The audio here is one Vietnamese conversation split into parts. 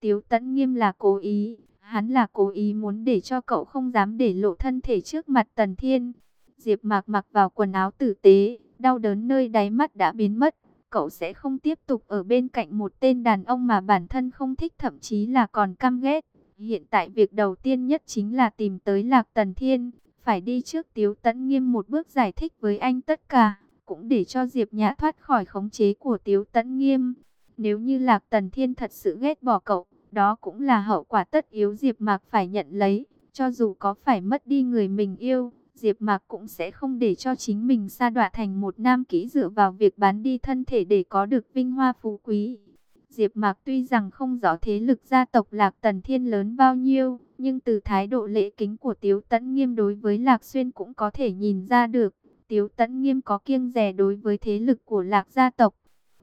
Tiếu Tẫn Nghiêm là cố ý, hắn là cố ý muốn để cho cậu không dám để lộ thân thể trước mặt Tần Thiên. Diệp Mạc mặc vào quần áo tử tế, đau đớn nơi đáy mắt đã biến mất. Cậu sẽ không tiếp tục ở bên cạnh một tên đàn ông mà bản thân không thích thậm chí là còn căm ghét. Hiện tại việc đầu tiên nhất chính là tìm tới Lạc Tần Thiên, phải đi trước Tiếu Tấn Nghiêm một bước giải thích với anh tất cả, cũng để cho Diệp Nhã thoát khỏi khống chế của Tiếu Tấn Nghiêm. Nếu như Lạc Tần Thiên thật sự ghét bỏ cậu, đó cũng là hậu quả tất yếu Diệp Mạc phải nhận lấy, cho dù có phải mất đi người mình yêu, Diệp Mạc cũng sẽ không để cho chính mình sa đọa thành một nam kỹ dựa vào việc bán đi thân thể để có được vinh hoa phú quý. Diệp Mạc tuy rằng không rõ thế lực gia tộc Lạc Tần Thiên lớn bao nhiêu, nhưng từ thái độ lễ kính của Tiếu Tấn Nghiêm đối với Lạc Xuyên cũng có thể nhìn ra được, Tiếu Tấn Nghiêm có kiêng dè đối với thế lực của Lạc gia tộc.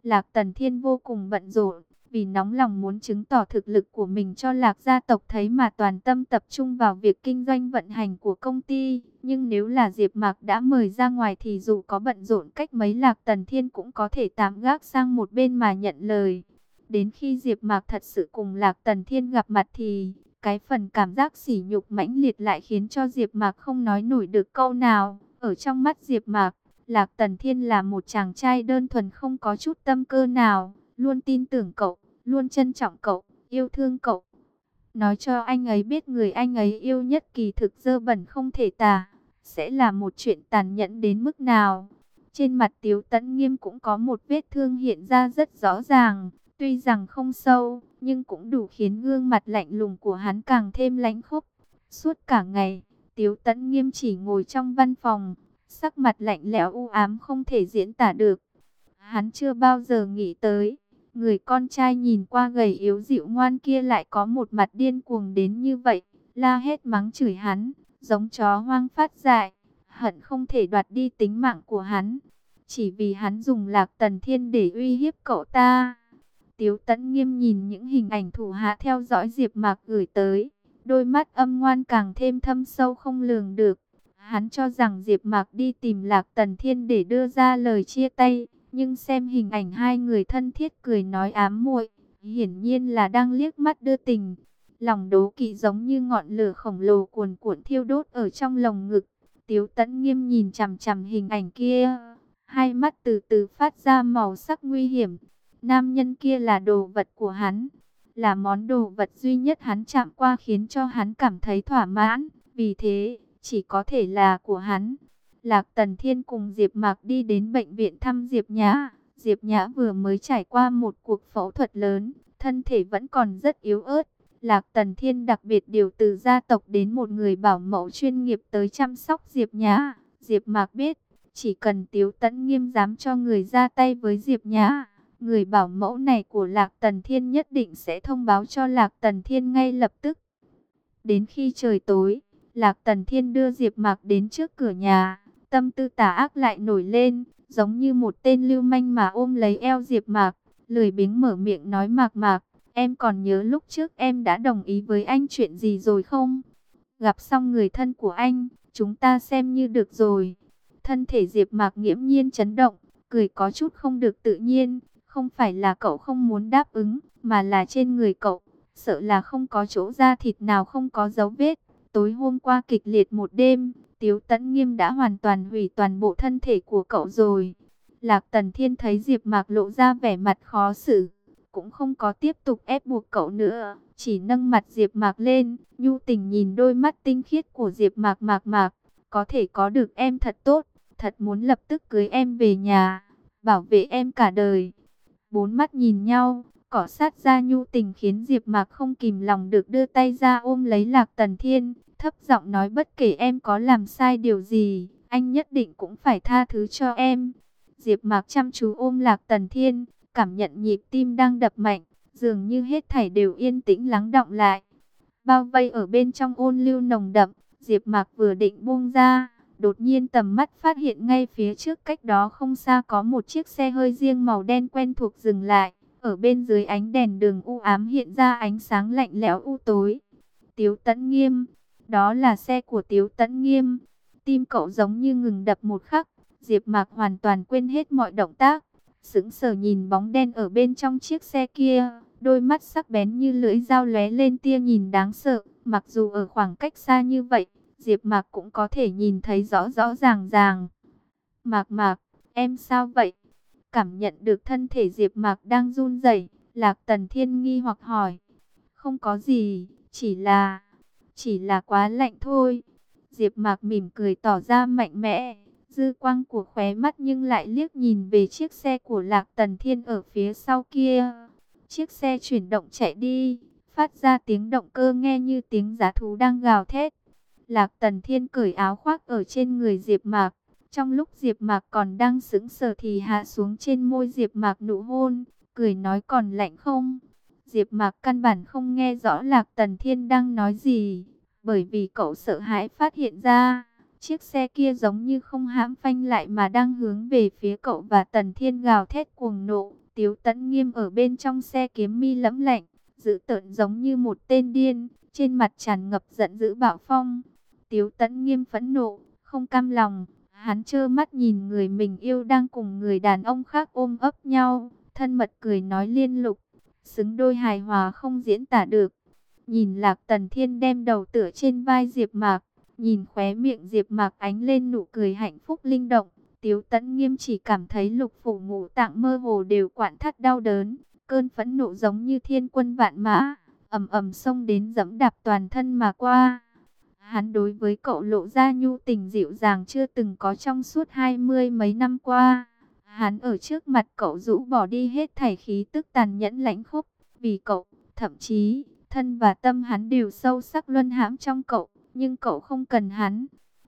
Lạc Tần Thiên vô cùng bận rộn, vì nóng lòng muốn chứng tỏ thực lực của mình cho Lạc gia tộc thấy mà toàn tâm tập trung vào việc kinh doanh vận hành của công ty. Nhưng nếu là Diệp Mạc đã mời ra ngoài thì dù có bận rộn cách mấy Lạc Tần Thiên cũng có thể tạm gác sang một bên mà nhận lời. Đến khi Diệp Mạc thật sự cùng Lạc Tần Thiên gặp mặt thì cái phần cảm giác sỉ nhục mãnh liệt lại khiến cho Diệp Mạc không nói nổi được câu nào. Ở trong mắt Diệp Mạc, Lạc Tần Thiên là một chàng trai đơn thuần không có chút tâm cơ nào, luôn tin tưởng cậu, luôn trân trọng cậu, yêu thương cậu. Nói cho anh ấy biết người anh ấy yêu nhất kỳ thực dơ bẩn không thể tả, sẽ là một chuyện tàn nhẫn đến mức nào. Trên mặt Tiếu Tấn Nghiêm cũng có một vết thương hiện ra rất rõ ràng, tuy rằng không sâu, nhưng cũng đủ khiến gương mặt lạnh lùng của hắn càng thêm lãnh khốc. Suốt cả ngày, Tiếu Tấn Nghiêm chỉ ngồi trong văn phòng, sắc mặt lạnh lẽo u ám không thể diễn tả được. Hắn chưa bao giờ nghĩ tới, người con trai nhìn qua gầy yếu dịu ngoan kia lại có một mặt điên cuồng đến như vậy, la hét mắng chửi hắn, giống chó hoang phát dại, hận không thể đoạt đi tính mạng của hắn, chỉ vì hắn dùng lạc tần thiên để uy hiếp cậu ta. Tiếu tẫn nghiêm nhìn những hình ảnh thủ hạ theo dõi Diệp Mạc gửi tới, đôi mắt âm ngoan càng thêm thâm sâu không lường được. Hắn cho rằng Diệp Mạc đi tìm Lạc Tần Thiên để đưa ra lời chia tay, nhưng xem hình ảnh hai người thân thiết cười nói ám muội, hiển nhiên là đang liếc mắt đưa tình. Lòng đố kỵ giống như ngọn lửa khổng lồ cuồn cuộn thiêu đốt ở trong lồng ngực. Tiếu Tấn Nghiêm nhìn chằm chằm hình ảnh kia, hai mắt từ từ phát ra màu sắc nguy hiểm. Nam nhân kia là đồ vật của hắn, là món đồ vật duy nhất hắn chạm qua khiến cho hắn cảm thấy thỏa mãn, vì thế chỉ có thể là của hắn. Lạc Tần Thiên cùng Diệp Mạc đi đến bệnh viện thăm Diệp Nhã. Diệp Nhã vừa mới trải qua một cuộc phẫu thuật lớn, thân thể vẫn còn rất yếu ớt. Lạc Tần Thiên đặc biệt điều từ gia tộc đến một người bảo mẫu chuyên nghiệp tới chăm sóc Diệp Nhã. Diệp Mạc biết, chỉ cần Tiếu Tấn Nghiêm dám cho người ra tay với Diệp Nhã, người bảo mẫu này của Lạc Tần Thiên nhất định sẽ thông báo cho Lạc Tần Thiên ngay lập tức. Đến khi trời tối, Lạc Tần Thiên đưa Diệp Mạc đến trước cửa nhà, tâm tư tà ác lại nổi lên, giống như một tên lưu manh mà ôm lấy eo Diệp Mạc, lười biếng mở miệng nói Mạc Mạc, em còn nhớ lúc trước em đã đồng ý với anh chuyện gì rồi không? Gặp xong người thân của anh, chúng ta xem như được rồi. Thân thể Diệp Mạc nghiễm nhiên chấn động, cười có chút không được tự nhiên, không phải là cậu không muốn đáp ứng, mà là trên người cậu, sợ là không có chỗ da thịt nào không có dấu vết. Tối hôm qua kịch liệt một đêm, Tiếu Tấn Nghiêm đã hoàn toàn hủy toàn bộ thân thể của cậu rồi. Lạc Tần Thiên thấy Diệp Mạc lộ ra vẻ mặt khó xử, cũng không có tiếp tục ép buộc cậu nữa, chỉ nâng mặt Diệp Mạc lên, nhu tình nhìn đôi mắt tinh khiết của Diệp Mạc Mạc Mạc, có thể có được em thật tốt, thật muốn lập tức cưới em về nhà, bảo vệ em cả đời. Bốn mắt nhìn nhau, cỏ sát ra nhu tình khiến Diệp Mạc không kìm lòng được đưa tay ra ôm lấy Lạc Tần Thiên, thấp giọng nói bất kể em có làm sai điều gì, anh nhất định cũng phải tha thứ cho em. Diệp Mạc chăm chú ôm Lạc Tần Thiên, cảm nhận nhịp tim đang đập mạnh, dường như hết thảy đều yên tĩnh lắng đọng lại. Bao vây ở bên trong ôn lưu nồng đậm, Diệp Mạc vừa định buông ra, đột nhiên tầm mắt phát hiện ngay phía trước cách đó không xa có một chiếc xe hơi riêng màu đen quen thuộc dừng lại. Ở bên dưới ánh đèn đường u ám hiện ra ánh sáng lạnh lẽo u tối. Tiếu Tấn Nghiêm, đó là xe của Tiếu Tấn Nghiêm. Tim cậu giống như ngừng đập một khắc, Diệp Mạc hoàn toàn quên hết mọi động tác, sững sờ nhìn bóng đen ở bên trong chiếc xe kia, đôi mắt sắc bén như lưỡi dao lóe lên tia nhìn đáng sợ, mặc dù ở khoảng cách xa như vậy, Diệp Mạc cũng có thể nhìn thấy rõ rõ ràng ràng. Mạc Mạc, em sao vậy? Cảm nhận được thân thể Diệp Mạc đang run rẩy, Lạc Tần Thiên nghi hoặc hỏi. Không có gì, chỉ là chỉ là quá lạnh thôi. Diệp Mạc mỉm cười tỏ ra mạnh mẽ, dư quang của khóe mắt nhưng lại liếc nhìn về chiếc xe của Lạc Tần Thiên ở phía sau kia. Chiếc xe chuyển động chạy đi, phát ra tiếng động cơ nghe như tiếng giá thú đang gào thét. Lạc Tần Thiên cởi áo khoác ở trên người Diệp Mạc, trong lúc Diệp Mạc còn đang sững sờ thì hạ xuống trên môi Diệp Mạc nụ hôn, cười nói còn lạnh không? Diệp Mạc căn bản không nghe rõ Lạc Tần Thiên đang nói gì, bởi vì cậu sợ hãi phát hiện ra, chiếc xe kia giống như không hãm phanh lại mà đang hướng về phía cậu và Tần Thiên gào thét cuồng nộ. Tiếu Tấn Nghiêm ở bên trong xe kiếm mi lẫm lạnh, dữ tợn giống như một tên điên, trên mặt tràn ngập giận dữ bạo phong. Tiếu Tấn Nghiêm phẫn nộ, không cam lòng, hắn trơ mắt nhìn người mình yêu đang cùng người đàn ông khác ôm ấp nhau, thân mật cười nói liên lục, xứng đôi hài hòa không diễn tả được. Nhìn Lạc Tần Thiên đem đầu tựa trên vai Diệp Mạc, nhìn khóe miệng Diệp Mạc ánh lên nụ cười hạnh phúc linh động, Tiếu Tấn Nghiêm chỉ cảm thấy lục phủ ngũ tạng mơ hồ đều quặn thắt đau đớn, cơn phẫn nộ giống như thiên quân vạn mã, ầm ầm xông đến dẫm đạp toàn thân mà qua. Hắn đối với cậu lộ ra nhu tình dịu dàng chưa từng có trong suốt hai mươi mấy năm qua. Hắn ở trước mặt cậu rũ bỏ đi hết thảy khí tức tàn nhẫn lãnh khốc, vì cậu, thậm chí, thân và tâm hắn đều sâu sắc luân hãm trong cậu, nhưng cậu không cần hắn.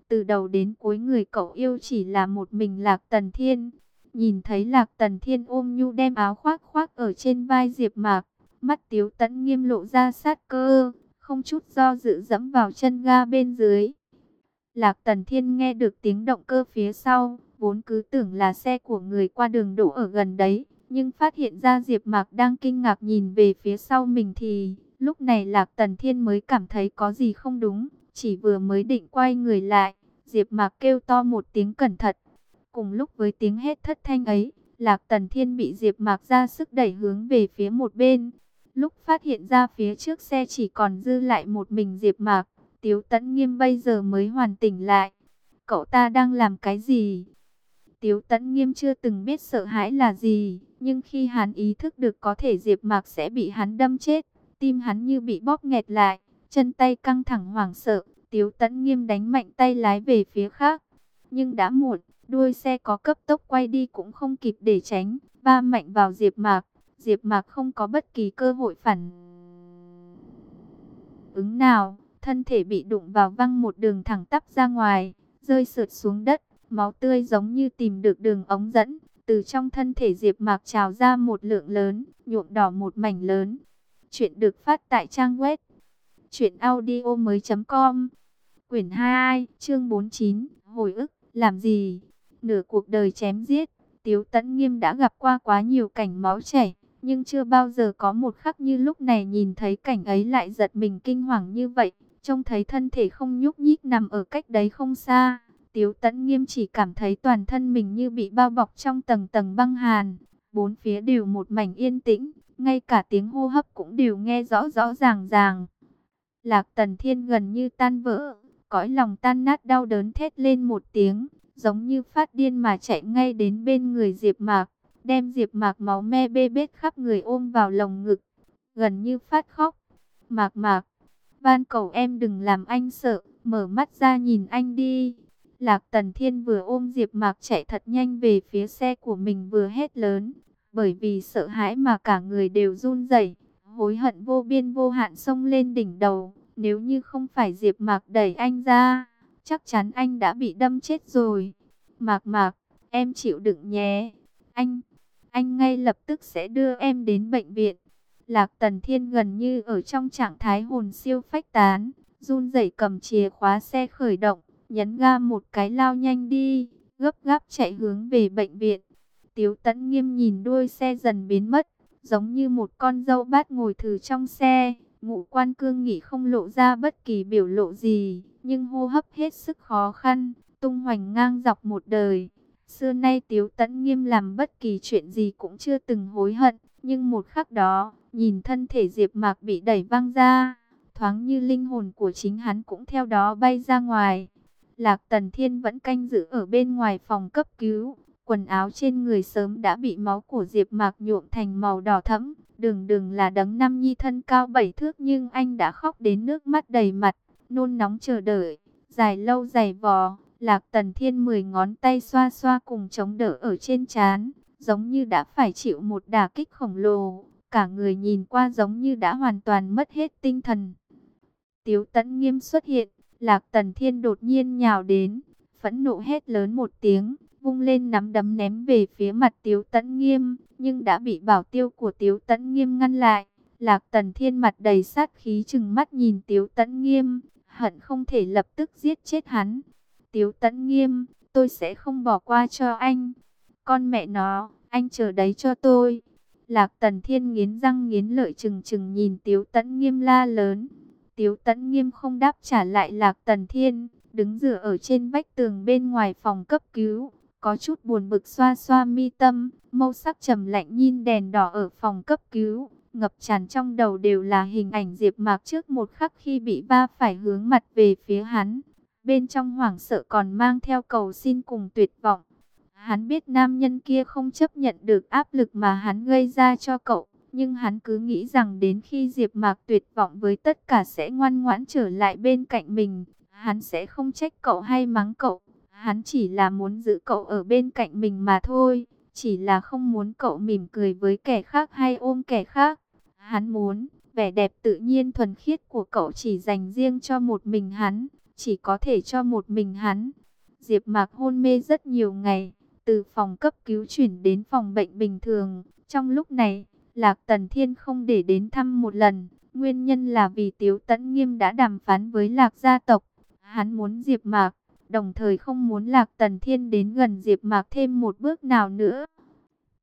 Từ đầu đến cuối người cậu yêu chỉ là một mình Lạc Tần Thiên. Nhìn thấy Lạc Tần Thiên ôm nhu đem áo khoác khoác ở trên vai Diệp Mạc, mắt Tiếu Tấn nghiêm lộ ra sát cơ, không chút do dự dẫm vào chân ga bên dưới. Lạc Tần Thiên nghe được tiếng động cơ phía sau, vốn cứ tưởng là xe của người qua đường đổ ở gần đấy, nhưng phát hiện ra Diệp Mạc đang kinh ngạc nhìn về phía sau mình thì, lúc này Lạc Tần Thiên mới cảm thấy có gì không đúng, chỉ vừa mới định quay người lại, Diệp Mạc kêu to một tiếng cẩn thận. Cùng lúc với tiếng hét thất thanh ấy, Lạc Tần Thiên bị Diệp Mạc ra sức đẩy hướng về phía một bên. Lúc phát hiện ra phía trước xe chỉ còn dư lại một mình Diệp Mạc, Tiếu Tấn Nghiêm bây giờ mới hoàn tỉnh lại. Cậu ta đang làm cái gì? Tiếu Tấn Nghiêm chưa từng biết sợ hãi là gì, nhưng khi hắn ý thức được có thể Diệp Mạc sẽ bị hắn đâm chết, tim hắn như bị bóp nghẹt lại, chân tay căng thẳng hoảng sợ, Tiếu Tấn Nghiêm đánh mạnh tay lái về phía khác. Nhưng đã muộn, đuôi xe có cấp tốc quay đi cũng không kịp để tránh, va mạnh vào Diệp Mạc. Diệp Mạc không có bất kỳ cơ hội phản ứng nào, thân thể bị đụng vào văng một đường thẳng tắp ra ngoài, rơi sượt xuống đất, máu tươi giống như tìm được đường ống dẫn, từ trong thân thể Diệp Mạc trào ra một lượng lớn, nhuộm đỏ một mảnh lớn. Chuyện được phát tại trang web truyệnaudiomoi.com Quyển 22, chương 49, hồi ức, làm gì? Nửa cuộc đời chém giết, Tiếu Tấn Nghiêm đã gặp qua quá nhiều cảnh máu chảy, nhưng chưa bao giờ có một khắc như lúc này nhìn thấy cảnh ấy lại giật mình kinh hoàng như vậy, trông thấy thân thể không nhúc nhích nằm ở cách đấy không xa. Tiếu tẫn Nghiêm chỉ cảm thấy toàn thân mình như bị bao bọc trong tầng tầng băng hàn, bốn phía đều một mảnh yên tĩnh, ngay cả tiếng hô hấp cũng đều nghe rõ rõ ràng ràng. Lạc Tần Thiên gần như tan vỡ, cõi lòng tan nát đau đớn thét lên một tiếng, giống như phát điên mà chạy ngay đến bên người Diệp Mạc, đem Diệp Mạc máu me bê bết khắp người ôm vào lồng ngực, gần như phát khóc. Mạc Mạc, van cầu em đừng làm anh sợ, mở mắt ra nhìn anh đi. Lạc Tần Thiên vừa ôm Diệp Mạc chạy thật nhanh về phía xe của mình vừa hét lớn, bởi vì sợ hãi mà cả người đều run rẩy, hối hận vô biên vô hạn xông lên đỉnh đầu. Nếu như không phải Diệp Mạc đẩy anh ra, chắc chắn anh đã bị đâm chết rồi. Mạc Mạc, em chịu đựng nhé. Anh, anh ngay lập tức sẽ đưa em đến bệnh viện. Lạc Tần Thiên gần như ở trong trạng thái hồn siêu phách tán, run rẩy cầm chìa khóa xe khởi động, nhấn ga một cái lao nhanh đi, gấp gáp chạy hướng về bệnh viện. Tiếu Tấn Nghiêm nhìn đuôi xe dần biến mất, giống như một con dâu bát ngồi thử trong xe. Ngũ quan cương nghị không lộ ra bất kỳ biểu lộ gì, nhưng hô hấp hết sức khó khăn, tung hoành ngang dọc một đời. Xưa nay Tiếu Tấn Nghiêm làm bất kỳ chuyện gì cũng chưa từng hối hận, nhưng một khắc đó, nhìn thân thể Diệp Mạc bị đẩy văng ra, thoáng như linh hồn của chính hắn cũng theo đó bay ra ngoài. Lạc Tần Thiên vẫn canh giữ ở bên ngoài phòng cấp cứu, quần áo trên người sớm đã bị máu của Diệp Mạc nhuộm thành màu đỏ thẫm, đường đường là đấng nam nhi thân cao bảy thước nhưng anh đã khóc đến nước mắt đầy mặt, nôn nóng chờ đợi, dài lâu dày vò, Lạc Tần Thiên mười ngón tay xoa xoa cùng chống đỡ ở trên trán, giống như đã phải chịu một đả kích khổng lồ, cả người nhìn qua giống như đã hoàn toàn mất hết tinh thần. Tiếu Tấn Nghiêm xuất hiện, Lạc Tần Thiên đột nhiên nhào đến, phẫn nộ hét lớn một tiếng, vung lên nắm đấm ném về phía mặt Tiếu Tấn Nghiêm, nhưng đã bị bảo tiêu của Tiếu Tấn Nghiêm ngăn lại. Lạc Tần Thiên mặt đầy sát khí chừng mắt nhìn Tiếu Tấn Nghiêm, hận không thể lập tức giết chết hắn. Tiếu Tấn Nghiêm, tôi sẽ không bỏ qua cho anh. Con mẹ nó, anh chờ đấy cho tôi. Lạc Tần Thiên nghiến răng nghiến lợi chừng chừng nhìn Tiếu Tấn Nghiêm la lớn. Tiếu Tấn Nghiêm không đáp trả lại Lạc Tần Thiên, đứng dựa ở trên vách tường bên ngoài phòng cấp cứu, có chút buồn bực xoa xoa mi tâm, màu sắc trầm lạnh nhìn đèn đỏ ở phòng cấp cứu, ngập tràn trong đầu đều là hình ảnh Diệp Mạc trước một khắc khi bị va phải hướng mặt về phía hắn, bên trong hoảng sợ còn mang theo cầu xin cùng tuyệt vọng. Hắn biết nam nhân kia không chấp nhận được áp lực mà hắn gây ra cho cậu, nhưng hắn cứ nghĩ rằng đến khi Diệp Mạc tuyệt vọng với tất cả sẽ ngoan ngoãn trở lại bên cạnh mình, hắn sẽ không trách cậu hay mắng cậu, hắn chỉ là muốn giữ cậu ở bên cạnh mình mà thôi, chỉ là không muốn cậu mỉm cười với kẻ khác hay ôm kẻ khác. Hắn muốn vẻ đẹp tự nhiên thuần khiết của cậu chỉ dành riêng cho một mình hắn, chỉ có thể cho một mình hắn. Diệp Mạc hôn mê rất nhiều ngày, từ phòng cấp cứu chuyển đến phòng bệnh bình thường. Trong lúc này, Lạc Tần Thiên không để đến thăm một lần. Nguyên nhân là vì Tiếu Tấn Nghiêm đã đàm phán với Lạc gia tộc. Hắn muốn Diệp Mạc, đồng thời không muốn Lạc Tần Thiên đến gần Diệp Mạc thêm một bước nào nữa.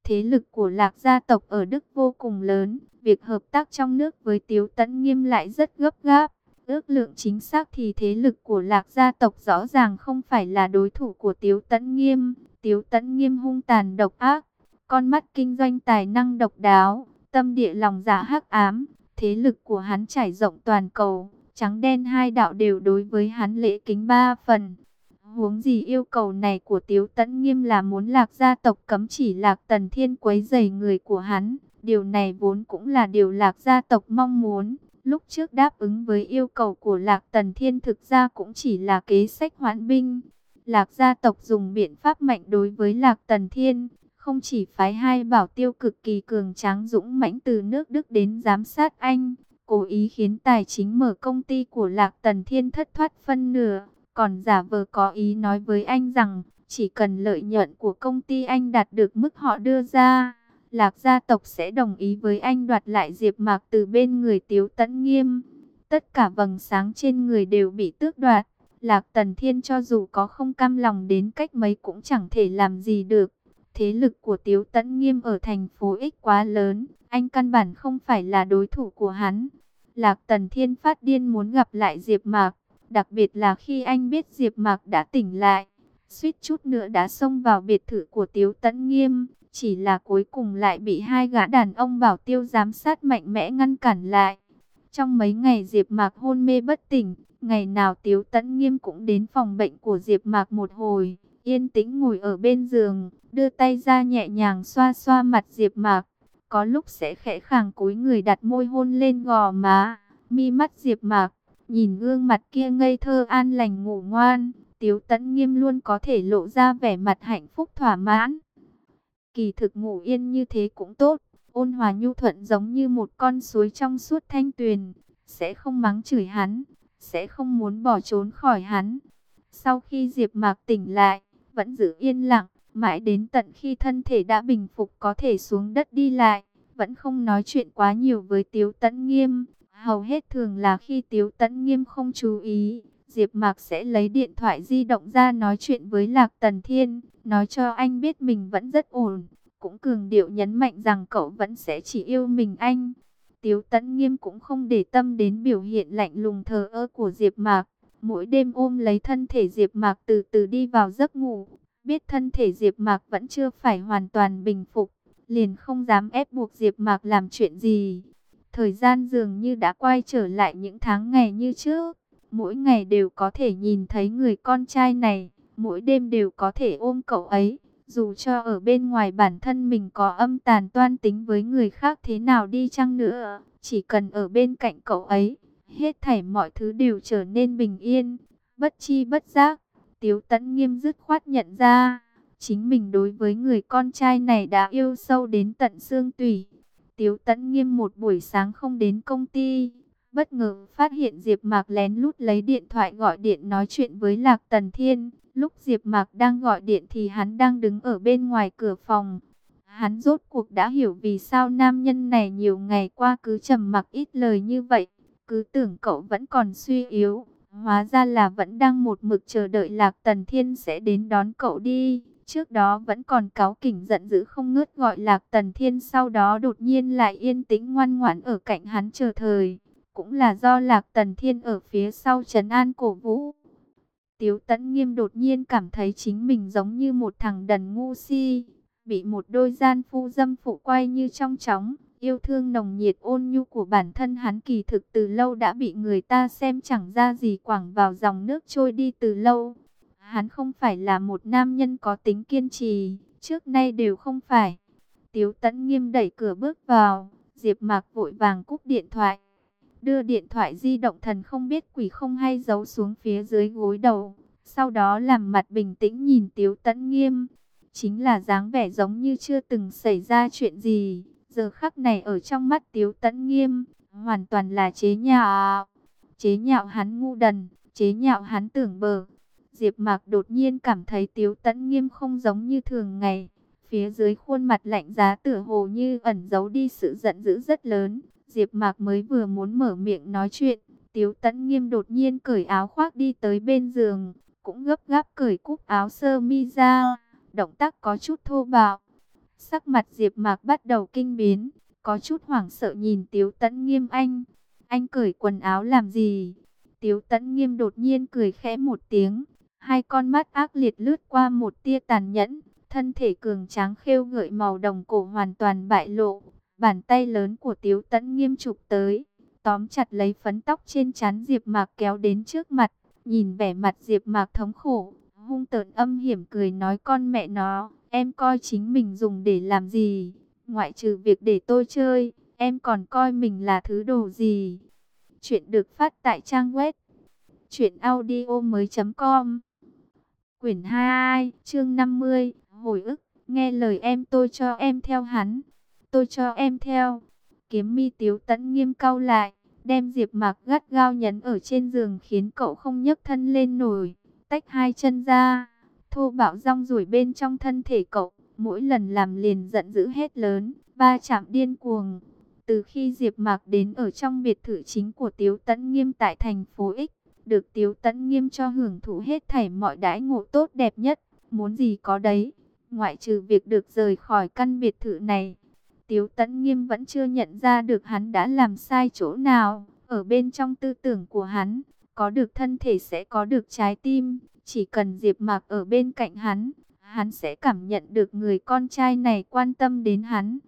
Thế lực của Lạc gia tộc ở Đức vô cùng lớn, việc hợp tác trong nước với Tiếu Tấn Nghiêm lại rất gấp gáp. Ước lượng chính xác thì thế lực của Lạc gia tộc rõ ràng không phải là đối thủ của Tiếu Tấn Nghiêm. Tiếu Tấn Nghiêm hung tàn độc ác, con mắt kinh doanh tài năng độc đáo, tâm địa lòng dạ hắc ám, thế lực của hắn trải rộng toàn cầu, trắng đen hai đạo đều đối với hắn lễ kính ba phần. Huống gì yêu cầu này của Tiếu Tấn Nghiêm là muốn lạc gia tộc cấm chỉ lạc tần thiên quấy dày người của hắn. Điều này vốn cũng là điều lạc gia tộc mong muốn. Lúc trước đáp ứng với yêu cầu của lạc tần thiên thực ra cũng chỉ là kế sách hoãn binh. Lạc gia tộc dùng biện pháp mạnh đối với lạc tần thiên. Không chỉ phái hai bảo tiêu cực kỳ cường tráng dũng mãnh từ nước Đức đến giám sát anh. Cố ý khiến tài chính mở công ty của lạc tần thiên thất thoát phân nửa còn giả vờ có ý nói với anh rằng, chỉ cần lợi nhuận của công ty anh đạt được mức họ đưa ra, Lạc gia tộc sẽ đồng ý với anh đoạt lại Diệp Mạc từ bên người Tiếu Tấn Nghiêm. Tất cả vầng sáng trên người đều bị tước đoạt. Lạc Tần Thiên cho dù có không cam lòng đến cách mấy cũng chẳng thể làm gì được. Thế lực của Tiếu Tấn Nghiêm ở thành phố X quá lớn, anh căn bản không phải là đối thủ của hắn. Lạc Tần Thiên phát điên muốn gặp lại Diệp Mạc, Đặc biệt là khi anh biết Diệp Mạc đã tỉnh lại, suýt chút nữa đã xông vào biệt thự của Tiếu Tấn Nghiêm, chỉ là cuối cùng lại bị hai gã đàn ông bảo tiêu giám sát mạnh mẽ ngăn cản lại. Trong mấy ngày Diệp Mạc hôn mê bất tỉnh, ngày nào Tiếu Tấn Nghiêm cũng đến phòng bệnh của Diệp Mạc một hồi, yên tĩnh ngồi ở bên giường, đưa tay ra nhẹ nhàng xoa xoa mặt Diệp Mạc, có lúc sẽ khẽ khàng cúi người đặt môi hôn lên gò má, mi mắt Diệp Mạc. Nhìn gương mặt kia ngây thơ an lành ngủ ngoan, Tiếu Tấn Nghiêm luôn có thể lộ ra vẻ mặt hạnh phúc thỏa mãn. Kỳ thực ngủ yên như thế cũng tốt, ôn hòa nhu thuận giống như một con suối trong suốt thanh tuyền, sẽ không mắng chửi hắn, sẽ không muốn bỏ trốn khỏi hắn. Sau khi Diệp Mạc tỉnh lại, vẫn giữ yên lặng, mãi đến tận khi thân thể đã bình phục có thể xuống đất đi lại, vẫn không nói chuyện quá nhiều với Tiếu Tấn Nghiêm. Hầu hết thường là khi Tiếu Tấn Nghiêm không chú ý, Diệp Mạc sẽ lấy điện thoại di động ra nói chuyện với Lạc Tần Thiên, nói cho anh biết mình vẫn rất ổn, cũng cường điệu nhấn mạnh rằng cậu vẫn sẽ chỉ yêu mình anh. Tiếu Tấn Nghiêm cũng không để tâm đến biểu hiện lạnh lùng thờ ơ của Diệp Mạc, mỗi đêm ôm lấy thân thể Diệp Mạc từ từ đi vào giấc ngủ, biết thân thể Diệp Mạc vẫn chưa phải hoàn toàn bình phục, liền không dám ép buộc Diệp Mạc làm chuyện gì Thời gian dường như đã quay trở lại những tháng ngày như trước. Mỗi ngày đều có thể nhìn thấy người con trai này, mỗi đêm đều có thể ôm cậu ấy. Dù cho ở bên ngoài bản thân mình có âm tàn toan tính với người khác thế nào đi chăng nữa, chỉ cần ở bên cạnh cậu ấy, hết thảy mọi thứ đều trở nên bình yên, bất chi bất giác. Tiếu tẫn nghiêm dứt khoát nhận ra, chính mình đối với người con trai này đã yêu sâu đến tận xương tủy. Tiếu tẫn nghiêm một buổi sáng không đến công ty, bất ngờ phát hiện Diệp Mạc lén lút lấy điện thoại gọi điện nói chuyện với Lạc Tần Thiên. Lúc Diệp Mạc đang gọi điện thì hắn đang đứng ở bên ngoài cửa phòng. Hắn rốt cuộc đã hiểu vì sao nam nhân này nhiều ngày qua cứ trầm mặc ít lời như vậy, cứ tưởng cậu vẫn còn suy yếu, hóa ra là vẫn đang một mực chờ đợi Lạc Tần Thiên sẽ đến đón cậu đi. Trước đó vẫn còn cáu kỉnh giận dữ không ngớt gọi Lạc Tần Thiên sau đó đột nhiên lại yên tĩnh ngoan ngoãn ở cạnh hắn chờ thời. Cũng là do Lạc Tần Thiên ở phía sau trấn an cổ vũ. Tiếu Tấn Nghiêm đột nhiên cảm thấy chính mình giống như một thằng đần ngu si, bị một đôi gian phu dâm phụ quay như trong chóng. Yêu thương nồng nhiệt ôn nhu của bản thân hắn kỳ thực từ lâu đã bị người ta xem chẳng ra gì quảng vào dòng nước trôi đi từ lâu. Hắn không phải là một nam nhân có tính kiên trì, trước nay đều không phải. Tiếu Tấn Nghiêm đẩy cửa bước vào, Diệp Mạc vội vàng cúp điện thoại đưa điện thoại di động thần không biết quỷ không hay giấu xuống phía dưới gối đầu. Sau đó làm mặt bình tĩnh nhìn Tiếu Tấn Nghiêm. Chính là dáng vẻ giống như chưa từng xảy ra chuyện gì. Giờ khắc này ở trong mắt Tiếu Tấn Nghiêm, hoàn toàn là chế nhạo. Chế nhạo hắn ngu đần, chế nhạo hắn tưởng bờ. Diệp Mạc đột nhiên cảm thấy Tiếu Tấn Nghiêm không giống như thường ngày. Phía dưới khuôn mặt lạnh giá tựa hồ như ẩn giấu đi sự giận dữ rất lớn. Diệp Mạc mới vừa muốn mở miệng nói chuyện, Tiếu Tấn Nghiêm đột nhiên cởi áo khoác đi tới bên giường, cũng gấp gáp cởi cúc áo sơ mi ra, động tác có chút thô bạo. Sắc mặt Diệp Mạc bắt đầu kinh biến, có chút hoảng sợ nhìn Tiếu Tấn Nghiêm anh, anh cởi quần áo làm gì? Tiếu Tấn Nghiêm đột nhiên cười khẽ một tiếng, hai con mắt ác liệt lướt qua một tia tàn nhẫn, thân thể cường tráng khêu gợi màu đồng cổ hoàn toàn bại lộ, Bàn tay lớn của Tiếu Tấn nghiêm trục tới, tóm chặt lấy phấn tóc trên trán Diệp Mạc kéo đến trước mặt, nhìn vẻ mặt Diệp Mạc thống khổ, hung tợn âm hiểm cười nói con mẹ nó, em coi chính mình dùng để làm gì? Ngoại trừ việc để tôi chơi, em còn coi mình là thứ đồ gì? Chuyện được phát tại trang web truyệnaudiomoi.com. Quyển 22, chương 50, hồi ức, nghe lời em tôi cho em theo hắn tôi cho em theo. Kiếm mi tiếu tẫn nghiêm cau lại, đem Diệp Mạc gắt gao nhấn ở trên giường khiến cậu không nhấc thân lên nổi, tách hai chân ra, thô bạo rong ruổi bên trong thân thể cậu, mỗi lần làm liền giận dữ hết lớn, ba chạm điên cuồng. Từ khi Diệp Mạc đến ở trong biệt thự chính của Tiếu Tấn Nghiêm tại thành phố X, được Tiếu Tấn Nghiêm cho hưởng thụ hết thảy mọi đãi ngộ tốt đẹp nhất, muốn gì có đấy, ngoại trừ việc được rời khỏi căn biệt thự này. Tiếu Tấn Nghiêm vẫn chưa nhận ra được hắn đã làm sai chỗ nào. Ở bên trong tư tưởng của hắn, có được thân thể sẽ có được trái tim. Chỉ cần Diệp Mạc ở bên cạnh hắn, hắn sẽ cảm nhận được người con trai này quan tâm đến hắn.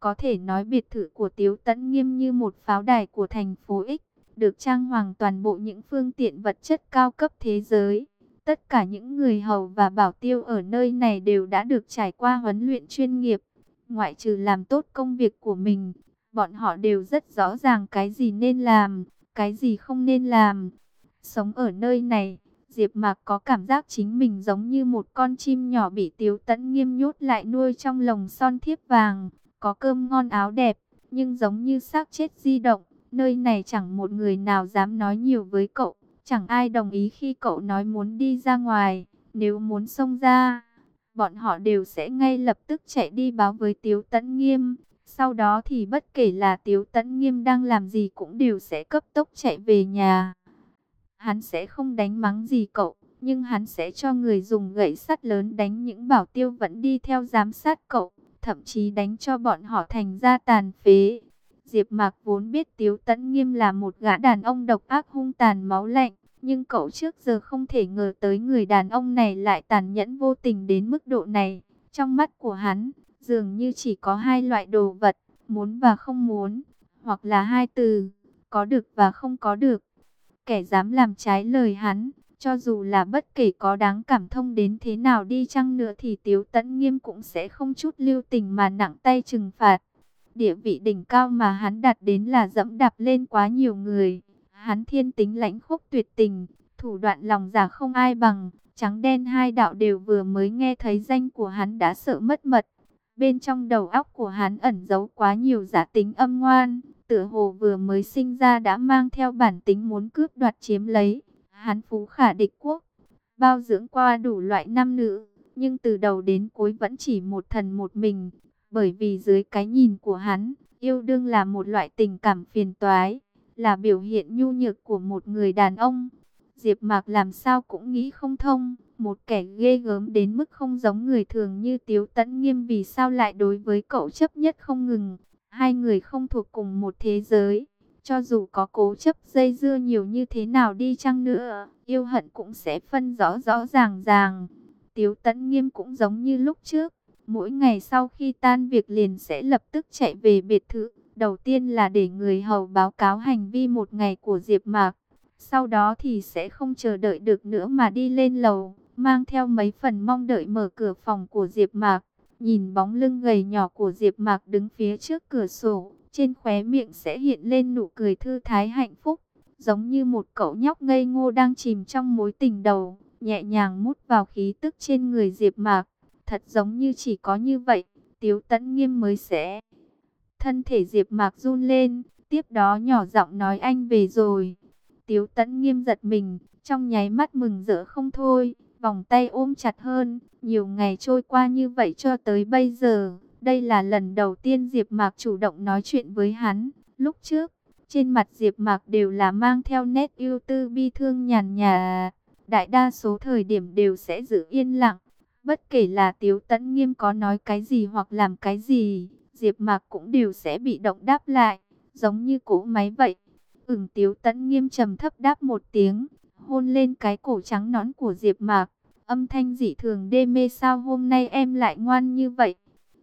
Có thể nói biệt thự của Tiếu Tấn Nghiêm như một pháo đài của thành phố X, được trang hoàng toàn bộ những phương tiện vật chất cao cấp thế giới. Tất cả những người hầu và bảo tiêu ở nơi này đều đã được trải qua huấn luyện chuyên nghiệp. Ngoại trừ làm tốt công việc của mình, bọn họ đều rất rõ ràng cái gì nên làm, cái gì không nên làm. Sống ở nơi này, Diệp Mạc có cảm giác chính mình giống như một con chim nhỏ bị Tiếu Tấn nghiêm nhốt lại nuôi trong lồng son thiếp vàng, có cơm ngon áo đẹp, nhưng giống như xác chết di động, nơi này chẳng một người nào dám nói nhiều với cậu, chẳng ai đồng ý khi cậu nói muốn đi ra ngoài, nếu muốn xông ra bọn họ đều sẽ ngay lập tức chạy đi báo với Tiếu Tấn Nghiêm. Sau đó thì bất kể là Tiếu Tấn Nghiêm đang làm gì cũng đều sẽ cấp tốc chạy về nhà. Hắn sẽ không đánh mắng gì cậu, nhưng hắn sẽ cho người dùng gậy sắt lớn đánh những bảo tiêu vẫn đi theo giám sát cậu, thậm chí đánh cho bọn họ thành ra tàn phế. Diệp Mạc vốn biết Tiếu Tấn Nghiêm là một gã đàn ông độc ác hung tàn máu lạnh, nhưng cậu trước giờ không thể ngờ tới người đàn ông này lại tàn nhẫn vô tình đến mức độ này. Trong mắt của hắn, dường như chỉ có hai loại đồ vật, muốn và không muốn, hoặc là hai từ, có được và không có được. Kẻ dám làm trái lời hắn, cho dù là bất kể có đáng cảm thông đến thế nào đi chăng nữa thì Tiếu Tấn Nghiêm cũng sẽ không chút lưu tình mà nặng tay trừng phạt. Địa vị đỉnh cao mà hắn đạt đến là dẫm đạp lên quá nhiều người. Hắn thiên tính lãnh khốc tuyệt tình, thủ đoạn lòng giả không ai bằng. Trắng đen hai đạo đều vừa mới nghe thấy danh của hắn đã sợ mất mật. Bên trong đầu óc của hắn ẩn giấu quá nhiều giả tính âm ngoan, tựa hồ vừa mới sinh ra đã mang theo bản tính muốn cướp đoạt chiếm lấy. Hắn phú khả địch quốc, bao dưỡng qua đủ loại nam nữ, nhưng từ đầu đến cuối vẫn chỉ một thần một mình, bởi vì dưới cái nhìn của hắn, yêu đương là một loại tình cảm phiền toái, là biểu hiện nhu nhược của một người đàn ông. Diệp Mạc làm sao cũng nghĩ không thông, một kẻ ghê gớm đến mức không giống người thường như Tiếu Tấn Nghiêm vì sao lại đối với cậu chấp nhất không ngừng. Hai người không thuộc cùng một thế giới, cho dù có cố chấp dây dưa nhiều như thế nào đi chăng nữa, yêu hận cũng sẽ phân rõ rõ ràng ràng. Tiếu Tấn Nghiêm cũng giống như lúc trước, mỗi ngày sau khi tan việc liền sẽ lập tức chạy về biệt thự. Đầu tiên là để người hầu báo cáo hành vi một ngày của Diệp Mạc, sau đó thì sẽ không chờ đợi được nữa mà đi lên lầu, mang theo mấy phần mong đợi mở cửa phòng của Diệp Mạc. Nhìn bóng lưng gầy nhỏ của Diệp Mạc đứng phía trước cửa sổ, trên khóe miệng sẽ hiện lên nụ cười thư thái hạnh phúc, giống như một cậu nhóc ngây ngô đang chìm trong mối tình đầu, nhẹ nhàng mút vào khí tức trên người Diệp Mạc. Thật giống như chỉ có như vậy, Tiếu Tấn Nghiêm mới sẽ. Thân thể Diệp Mạc run lên, tiếp đó nhỏ giọng nói anh về rồi. Tiếu Tấn Nghiêm giật mình, trong nháy mắt mừng rỡ không thôi, vòng tay ôm chặt hơn, nhiều ngày trôi qua như vậy cho tới bây giờ, đây là lần đầu tiên Diệp Mạc chủ động nói chuyện với hắn, lúc trước, trên mặt Diệp Mạc đều là mang theo nét ưu tư bi thương nhàn nhạt, đại đa số thời điểm đều sẽ giữ yên lặng, bất kể là Tiếu Tấn Nghiêm có nói cái gì hoặc làm cái gì, Diệp Mạc cũng đều sẽ bị động đáp lại, giống như cỗ máy vậy. Ừm Tiếu Tấn Nghiêm trầm thấp đáp một tiếng, hôn lên cái cổ trắng nõn của Diệp Mạc. Âm thanh dị thường đê mê sao hôm nay em lại ngoan như vậy.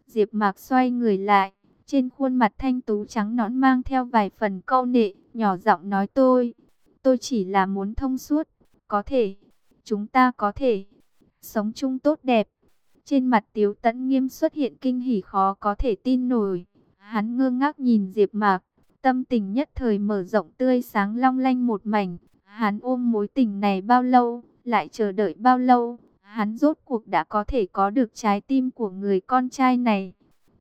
Diệp Mạc xoay người lại, trên khuôn mặt thanh tú trắng nõn mang theo vài phần câu nệ, nhỏ giọng nói tôi, tôi chỉ là muốn thông suốt, có thể, chúng ta có thể sống chung tốt đẹp. Trên mặt Tiếu Tấn Nghiêm xuất hiện kinh hỉ khó có thể tin nổi. Hắn ngơ ngác nhìn Diệp Mạc, tâm tình nhất thời mở rộng tươi sáng long lanh một mảnh. Hắn ôm mối tình này bao lâu, lại chờ đợi bao lâu, hắn rốt cuộc đã có thể có được trái tim của người con trai này.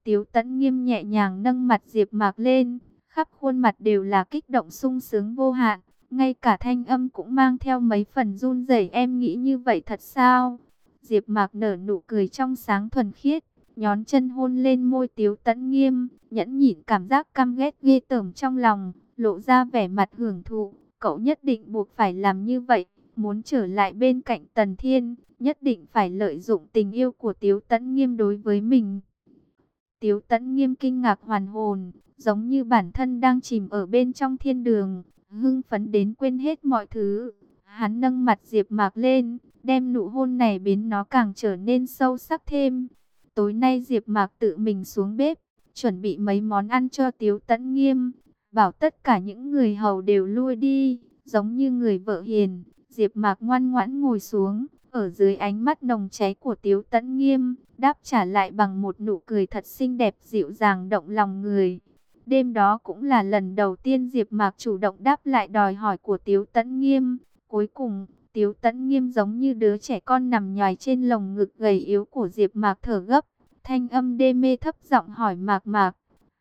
Tiếu Tấn Nghiêm nhẹ nhàng nâng mặt Diệp Mạc lên, khắp khuôn mặt đều là kích động sung sướng vô hạn, ngay cả thanh âm cũng mang theo mấy phần run rẩy. Em nghĩ như vậy thật sao? Diệp Mạc nở nụ cười trong sáng thuần khiết, nhón chân hôn lên môi Tiếu Tấn Nghiêm, nhẫn nhịn cảm giác căm ghét ghê tởm trong lòng, lộ ra vẻ mặt hưởng thụ, cậu nhất định buộc phải làm như vậy, muốn trở lại bên cạnh Tần Thiên, nhất định phải lợi dụng tình yêu của Tiếu Tấn Nghiêm đối với mình. Tiếu Tấn Nghiêm kinh ngạc hoàn hồn, giống như bản thân đang chìm ở bên trong thiên đường, hưng phấn đến quên hết mọi thứ. Hắn nâng mặt Diệp Mạc lên, đem nụ hôn này biến nó càng trở nên sâu sắc thêm. Tối nay Diệp Mạc tự mình xuống bếp, chuẩn bị mấy món ăn cho Tiếu Tấn Nghiêm, bảo tất cả những người hầu đều lui đi, giống như người vợ hiền. Diệp Mạc ngoan ngoãn ngồi xuống, ở dưới ánh mắt nồng cháy của Tiếu Tấn Nghiêm, đáp trả lại bằng một nụ cười thật xinh đẹp dịu dàng động lòng người. Đêm đó cũng là lần đầu tiên Diệp Mạc chủ động đáp lại đòi hỏi của Tiếu Tấn Nghiêm. Cuối cùng, Tiếu Tấn Nghiêm giống như đứa trẻ con nằm nhòi trên lồng ngực gầy yếu của Diệp Mạc thở gấp, thanh âm đê mê thấp giọng hỏi Mạc Mạc,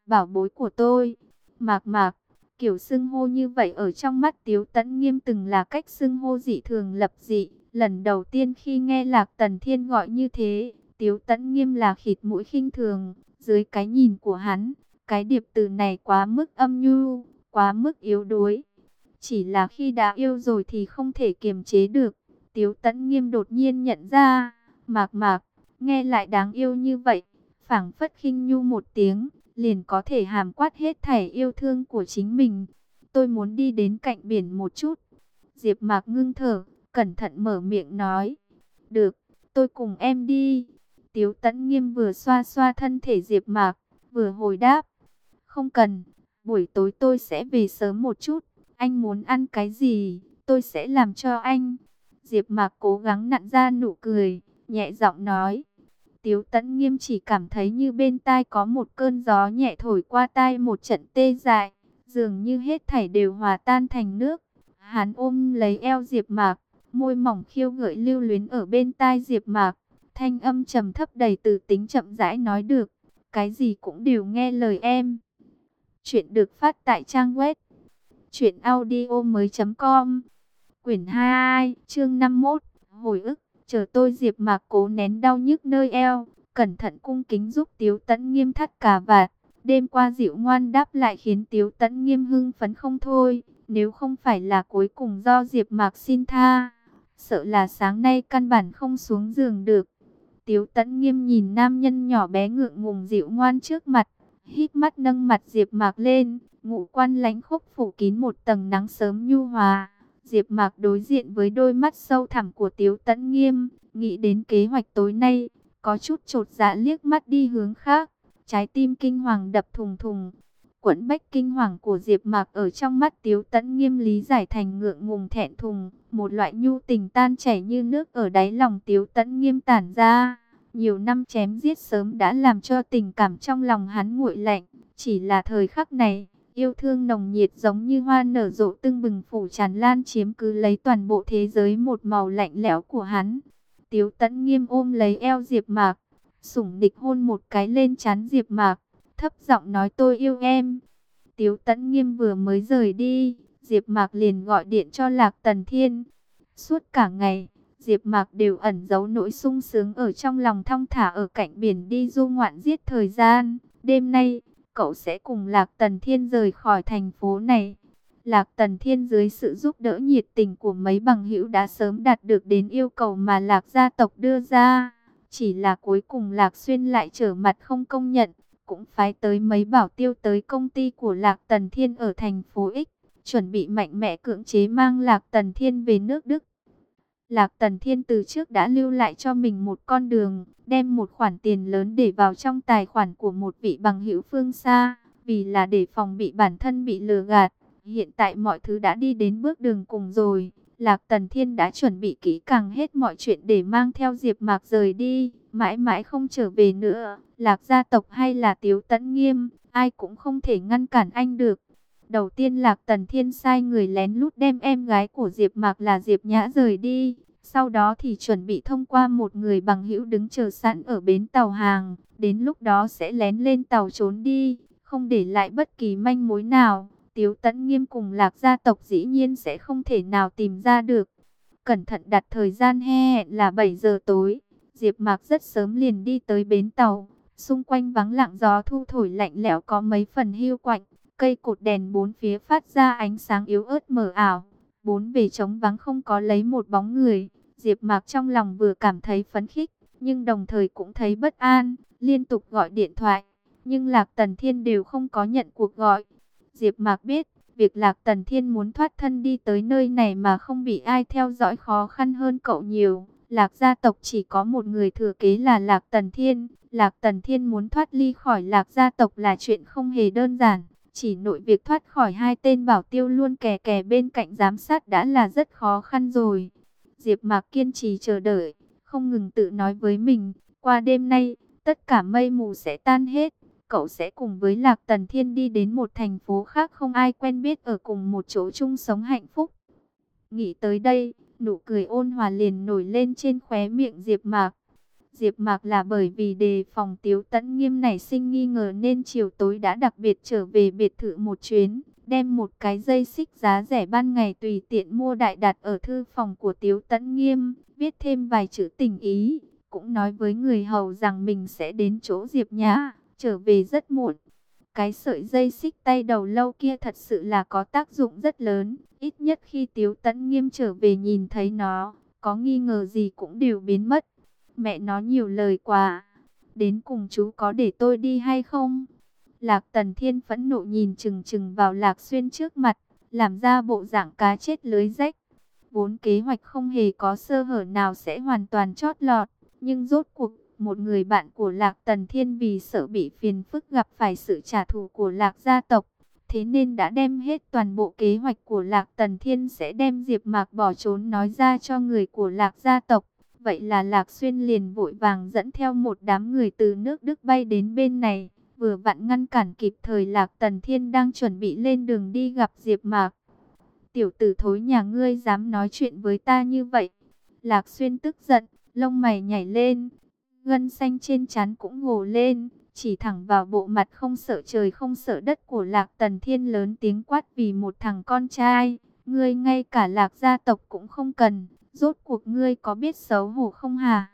"Bảo bối của tôi." Mạc Mạc, kiểu xưng hô như vậy ở trong mắt Tiếu Tấn Nghiêm từng là cách xưng hô dị thường lập dị, lần đầu tiên khi nghe Lạc Tần Thiên gọi như thế, Tiếu Tấn Nghiêm là khịt mũi khinh thường, dưới cái nhìn của hắn, cái điệp từ này quá mức âm nhu, quá mức yếu đuối. Chỉ là khi đã yêu rồi thì không thể kiềm chế được. Tiếu Tấn Nghiêm đột nhiên nhận ra, mạc mạc, nghe lại đáng yêu như vậy, phảng phất khinh nhu một tiếng, liền có thể hàm quát hết thảy yêu thương của chính mình. Tôi muốn đi đến cạnh biển một chút. Diệp mạc ngưng thở, cẩn thận mở miệng nói. Được, tôi cùng em đi. Tiếu Tấn Nghiêm vừa xoa xoa thân thể Diệp mạc, vừa hồi đáp. Không cần, buổi tối tôi sẽ về sớm một chút. Anh muốn ăn cái gì, tôi sẽ làm cho anh. Diệp Mạc cố gắng nặn ra nụ cười, nhẹ giọng nói. Tiếu Tấn Nghiêm chỉ cảm thấy như bên tai có một cơn gió nhẹ thổi qua tai một trận tê dại, dường như hết thảy đều hòa tan thành nước. Hắn ôm lấy eo Diệp Mạc, môi mỏng khiêu gợi lưu luyến ở bên tai Diệp Mạc, thanh âm trầm thấp đầy từ tính chậm rãi nói được, cái gì cũng đều nghe lời em. Chuyện được phát tại trang web truyệnaudiomoi.com. Quyển 22, chương 51, hồi ức, chờ tôi Diệp Mạc cố nén đau nhức nơi eo, cẩn thận cung kính giúp Tiếu Tấn Nghiêm thắt cà vạt. Đêm qua dịu ngoan đáp lại khiến Tiếu Tấn Nghiêm hưng phấn không thôi, nếu không phải là cuối cùng do Diệp Mạc xin tha, sợ là sáng nay căn bản không xuống giường được. Tiếu Tấn Nghiêm nhìn nam nhân nhỏ bé ngượng ngùng dịu ngoan trước mặt, hít mắt nâng mặt Diệp Mạc lên, ngũ quan lãnh khốc phủ kín một tầng nắng sớm nhu hòa. Diệp Mạc đối diện với đôi mắt sâu thẳm của Tiếu Tấn Nghiêm, nghĩ đến kế hoạch tối nay, có chút chột dạ liếc mắt đi hướng khác, trái tim kinh hoàng đập thùng thùng. Quẫn bách kinh hoàng của Diệp Mạc ở trong mắt Tiếu Tấn Nghiêm lý giải thành ngượng ngùng thẹn thùng, một loại nhu tình tan chảy như nước ở đáy lòng Tiếu Tấn Nghiêm tản ra. Nhiều năm chém giết sớm đã làm cho tình cảm trong lòng hắn nguội lạnh, chỉ là thời khắc này, yêu thương nồng nhiệt giống như hoa nở rộ tưng bừng phủ tràn lan chiếm cứ lấy toàn bộ thế giới một màu lạnh lẽo của hắn. Tiếu Tẫn Nghiêm ôm lấy eo Diệp Mạc, sủng địch hôn một cái lên trán Diệp Mạc, thấp giọng nói tôi yêu em. Tiếu Tẫn Nghiêm vừa mới rời đi, Diệp Mạc liền gọi điện cho Lạc Tần Thiên. Suốt cả ngày, Diệp Mạc đều ẩn giấu nỗi sung sướng ở trong lòng thong thả ở cạnh biển đi du ngoạn giết thời gian. Đêm nay, cậu sẽ cùng Lạc Tần Thiên rời khỏi thành phố này. Lạc Tần Thiên dưới sự giúp đỡ nhiệt tình của mấy bằng hữu đã sớm đạt được đến yêu cầu mà Lạc gia tộc đưa ra. Chỉ là cuối cùng Lạc Xuyên lại trở mặt không công nhận, cũng phái tới mấy bảo tiêu tới công ty của Lạc Tần Thiên ở thành phố X, chuẩn bị mạnh mẽ cưỡng chế mang Lạc Tần Thiên về nước Đức. Lạc Tần Thiên từ trước đã lưu lại cho mình một con đường, đem một khoản tiền lớn để vào trong tài khoản của một vị bằng hữu phương xa, vì là để phòng bị bản thân bị lừa gạt. Hiện tại mọi thứ đã đi đến bước đường cùng rồi, Lạc Tần Thiên đã chuẩn bị kỹ càng hết mọi chuyện để mang theo Diệp Mạc rời đi, mãi mãi không trở về nữa. Lạc gia tộc hay là Tiếu Tấn Nghiêm, ai cũng không thể ngăn cản anh được. Đầu tiên Lạc Tần Thiên sai người lén lút đem em gái của Diệp Mạc là Diệp Nhã rời đi. Sau đó thì chuẩn bị thông qua một người bằng hữu đứng chờ sẵn ở bến tàu hàng. Đến lúc đó sẽ lén lên tàu trốn đi, không để lại bất kỳ manh mối nào. Tiếu Tấn Nghiêm cùng Lạc gia tộc dĩ nhiên sẽ không thể nào tìm ra được. Cẩn thận đặt thời gian hẹn là 7 giờ tối. Diệp Mạc rất sớm liền đi tới bến tàu. Xung quanh vắng lặng gió thu thổi lạnh lẽo có mấy phần hiu quạnh. Cây cột đèn bốn phía phát ra ánh sáng yếu ớt mờ ảo. Bốn bề trống vắng không có lấy một bóng người. Diệp Mạc trong lòng vừa cảm thấy phấn khích, nhưng đồng thời cũng thấy bất an, liên tục gọi điện thoại, nhưng Lạc Tần Thiên đều không có nhận cuộc gọi. Diệp Mạc biết, việc Lạc Tần Thiên muốn thoát thân đi tới nơi này mà không bị ai theo dõi khó khăn hơn cậu nhiều. Lạc gia tộc chỉ có một người thừa kế là Lạc Tần Thiên, Lạc Tần Thiên muốn thoát ly khỏi Lạc gia tộc là chuyện không hề đơn giản. Chỉ nội việc thoát khỏi hai tên bảo tiêu luôn kè kè bên cạnh giám sát đã là rất khó khăn rồi. Diệp Mạc kiên trì chờ đợi, không ngừng tự nói với mình, qua đêm nay, tất cả mây mù sẽ tan hết, cậu sẽ cùng với Lạc Tần Thiên đi đến một thành phố khác không ai quen biết ở cùng một chỗ chung sống hạnh phúc. Nghĩ tới đây, nụ cười ôn hòa liền nổi lên trên khóe miệng Diệp Mạc. Diệp Mạc là bởi vì đề phòng Tiếu Tấn Nghiêm nảy sinh nghi ngờ nên chiều tối đã đặc biệt trở về biệt thự một chuyến, đem một cái dây xích giá rẻ ban ngày tùy tiện mua đại đặt ở thư phòng của Tiếu Tấn Nghiêm, viết thêm vài chữ tình ý, cũng nói với người hầu rằng mình sẽ đến chỗ Diệp Nhã, trở về rất muộn. Cái sợi dây xích tay đầu lâu kia thật sự là có tác dụng rất lớn, ít nhất khi Tiếu Tấn Nghiêm trở về nhìn thấy nó, có nghi ngờ gì cũng đều biến mất. Mẹ nó nhiều lời quá, đến cùng chú có để tôi đi hay không? Lạc Tần Thiên phẫn nộ nhìn chừng chừng vào Lạc Xuyên trước mặt, làm ra bộ dạng cá chết lưới rách. Vốn kế hoạch không hề có sơ hở nào sẽ hoàn toàn chót lọt, nhưng rốt cuộc, một người bạn của Lạc Tần Thiên vì sợ bị phiền phức gặp phải sự trả thù của Lạc gia tộc, Thế nên đã đem hết toàn bộ kế hoạch của Lạc Tần Thiên sẽ đem Diệp Mạc bỏ trốn nói ra cho người của Lạc gia tộc. Vậy là Lạc Xuyên liền vội vàng dẫn theo một đám người từ nước Đức bay đến bên này, vừa vặn ngăn cản kịp thời Lạc Tần Thiên đang chuẩn bị lên đường đi gặp Diệp Mạc. Tiểu tử thối nhà ngươi dám nói chuyện với ta như vậy. Lạc Xuyên tức giận, lông mày nhảy lên, gân xanh trên trán cũng ngổ lên, chỉ thẳng vào bộ mặt không sợ trời không sợ đất của Lạc Tần Thiên lớn tiếng quát vì một thằng con trai, ngươi ngay cả Lạc gia tộc cũng không cần, rốt cuộc ngươi có biết xấu hổ không hả?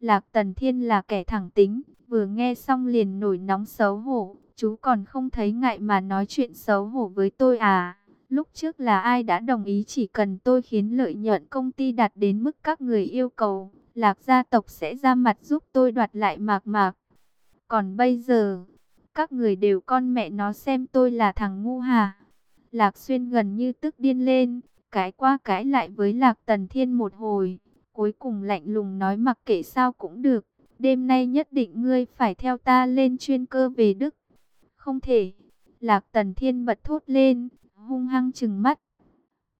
Lạc Tần Thiên là kẻ thẳng tính, vừa nghe xong liền nổi nóng xấu hổ, chú còn không thấy ngại mà nói chuyện xấu hổ với tôi à? Lúc trước là ai đã đồng ý chỉ cần tôi khiến lợi nhuận công ty đạt đến mức các người yêu cầu, Lạc gia tộc sẽ ra mặt giúp tôi đoạt lại mạc mạc. Còn bây giờ, các người đều con mẹ nó xem tôi là thằng ngu hả? Lạc Xuyên gần như tức điên lên, cái qua cái lại với Lạc Tần Thiên một hồi. Cuối cùng lạnh lùng nói mặc kệ sao cũng được. Đêm nay nhất định ngươi phải theo ta lên chuyên cơ về Đức. Không thể. Lạc Tần Thiên bật thốt lên, hung hăng trừng mắt.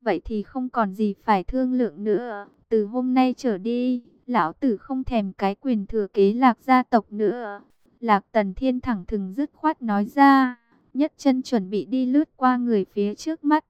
Vậy thì không còn gì phải thương lượng nữa. Từ hôm nay trở đi, lão tử không thèm cái quyền thừa kế lạc gia tộc nữa. Lạc Tần Thiên thẳng thừng dứt khoát nói ra, nhất chân chuẩn bị đi lướt qua người phía trước mắt.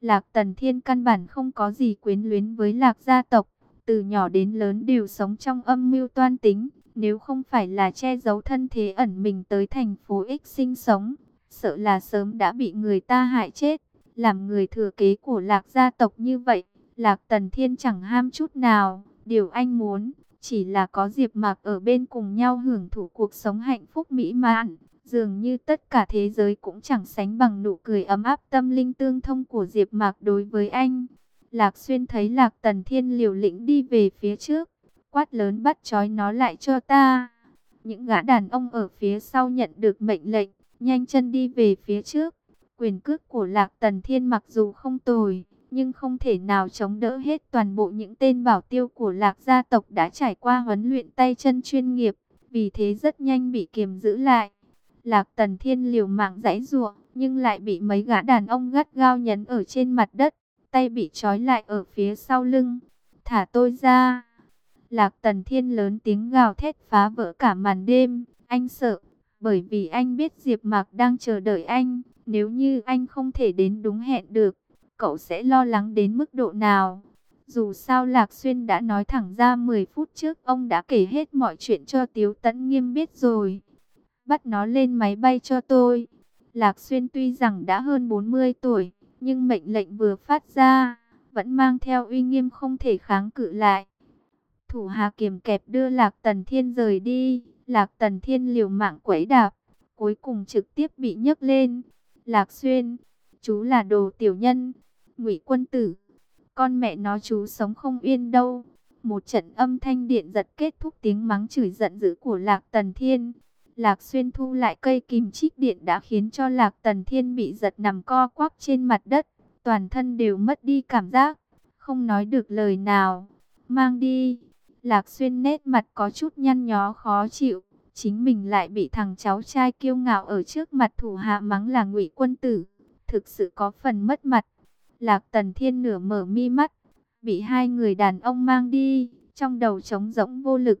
Lạc Tần Thiên căn bản không có gì quyến luyến với Lạc gia tộc, từ nhỏ đến lớn đều sống trong âm mưu toan tính, nếu không phải là che giấu thân thế ẩn mình tới thành phố X sinh sống, sợ là sớm đã bị người ta hại chết, làm người thừa kế của Lạc gia tộc như vậy, Lạc Tần Thiên chẳng ham chút nào, điều anh muốn chỉ là có Diệp Mạc ở bên cùng nhau hưởng thụ cuộc sống hạnh phúc mỹ mãn, dường như tất cả thế giới cũng chẳng sánh bằng nụ cười ấm áp tâm linh tương thông của Diệp Mạc đối với anh. Lạc Xuyên thấy Lạc Tần Thiên liều lĩnh đi về phía trước, quát lớn bắt trói nó lại cho ta. Những gã đàn ông ở phía sau nhận được mệnh lệnh, nhanh chân đi về phía trước. Quyền cước của Lạc Tần Thiên mặc dù không tồi, nhưng không thể nào chống đỡ hết toàn bộ những tên bảo tiêu của lạc gia tộc đã trải qua huấn luyện tay chân chuyên nghiệp, vì thế rất nhanh bị kiềm giữ lại. Lạc tần thiên liều mạng giãy giụa, nhưng lại bị mấy gã đàn ông gắt gao nhấn ở trên mặt đất, tay bị trói lại ở phía sau lưng. Thả tôi ra! Lạc tần thiên lớn tiếng gào thét phá vỡ cả màn đêm, anh sợ, bởi vì anh biết Diệp Mạc đang chờ đợi anh, nếu như anh không thể đến đúng hẹn được, cậu sẽ lo lắng đến mức độ nào? Dù sao Lạc Xuyên đã nói thẳng ra 10 phút trước ông đã kể hết mọi chuyện cho Tiếu Tấn Nghiêm biết rồi. Bắt nó lên máy bay cho tôi. Lạc Xuyên tuy rằng đã hơn 40 tuổi, nhưng mệnh lệnh vừa phát ra, vẫn mang theo uy nghiêm không thể kháng cự lại. Thủ hạ kiềm kẹp đưa Lạc Tần Thiên rời đi, Lạc Tần Thiên liều mạng quẩy đạp, cuối cùng trực tiếp bị nhấc lên. Lạc Xuyên, chú là đồ tiểu nhân, ngụy quân tử, con mẹ nó chú sống không yên đâu. Một trận âm thanh điện giật kết thúc tiếng mắng chửi giận dữ của Lạc Tần Thiên. Lạc Xuyên thu lại cây kìm chích điện đã khiến cho Lạc Tần Thiên bị giật nằm co quắp trên mặt đất. Toàn thân đều mất đi cảm giác, không nói được lời nào. Mang đi. Lạc Xuyên nét mặt có chút nhăn nhó khó chịu. Chính mình lại bị thằng cháu trai kiêu ngạo ở trước mặt thủ hạ mắng là ngụy quân tử. Thực sự có phần mất mặt. Lạc Tần Thiên nửa mở mi mắt, bị hai người đàn ông mang đi, trong đầu trống rỗng vô lực.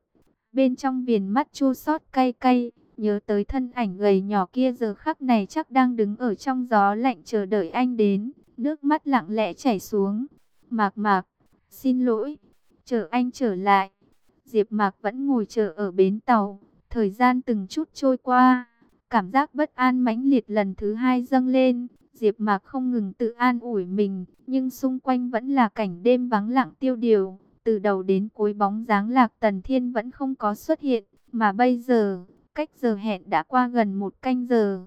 Bên trong viền mắt chua xót cay cay, nhớ tới thân ảnh gầy nhỏ kia giờ khắc này chắc đang đứng ở trong gió lạnh chờ đợi anh đến, nước mắt lặng lẽ chảy xuống. Mạc Mạc, xin lỗi, chờ anh trở lại. Diệp Mạc vẫn ngồi chờ ở bến tàu, thời gian từng chút trôi qua, cảm giác bất an mãnh liệt lần thứ hai dâng lên. Diệp Mạc không ngừng tự an ủi mình, nhưng xung quanh vẫn là cảnh đêm vắng lặng tiêu điều. Từ đầu đến cuối bóng dáng Lạc Tần Thiên vẫn không có xuất hiện, mà bây giờ, cách giờ hẹn đã qua gần một canh giờ.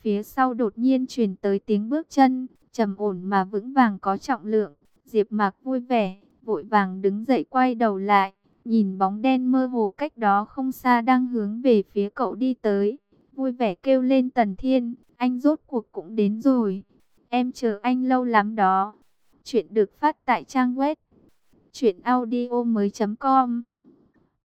Phía sau đột nhiên truyền tới tiếng bước chân, trầm ổn mà vững vàng có trọng lượng. Diệp Mạc vui vẻ, vội vàng đứng dậy quay đầu lại, nhìn bóng đen mơ hồ cách đó không xa đang hướng về phía cậu đi tới, vui vẻ kêu lên Tần Thiên, anh rốt cuộc cũng đến rồi. Em chờ anh lâu lắm đó. Chuyện được phát tại trang web truyệnaudiomoi.com.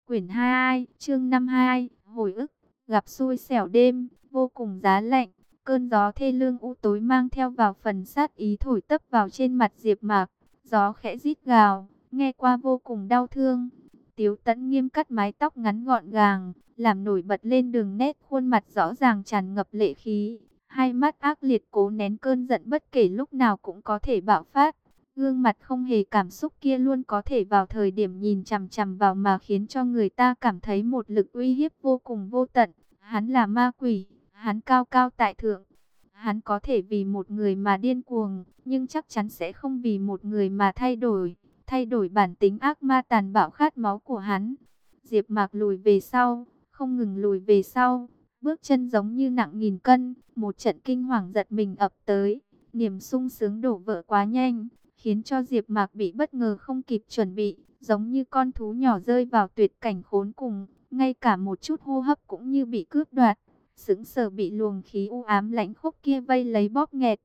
Quyển 22, chương 52, hồi ức, gặp xui xẻo đêm, vô cùng giá lạnh. Cơn gió thê lương u tối mang theo vào phần sát ý thổi tấp vào trên mặt Diệp Mạc. Gió khẽ rít gào, nghe qua vô cùng đau thương. Tiếu Tấn nghiêm cắt mái tóc ngắn gọn gàng, làm nổi bật lên đường nét khuôn mặt rõ ràng tràn ngập lệ khí. Hai mắt ác liệt cố nén cơn giận bất kể lúc nào cũng có thể bạo phát. Gương mặt không hề cảm xúc kia luôn có thể vào thời điểm nhìn chằm chằm vào mà khiến cho người ta cảm thấy một lực uy hiếp vô cùng vô tận. Hắn là ma quỷ, hắn cao cao tại thượng. Hắn có thể vì một người mà điên cuồng, nhưng chắc chắn sẽ không vì một người mà thay đổi, thay đổi bản tính ác ma tàn bạo khát máu của hắn. Diệp Mạc lùi về sau, không ngừng lùi về sau, bước chân giống như nặng nghìn cân, một trận kinh hoàng giật mình ập tới, niềm sung sướng đổ vỡ quá nhanh, khiến cho Diệp Mạc bị bất ngờ không kịp chuẩn bị, giống như con thú nhỏ rơi vào tuyệt cảnh khốn cùng, ngay cả một chút hô hấp cũng như bị cướp đoạt, sững sờ bị luồng khí u ám lạnh khốc kia vây lấy bóp nghẹt.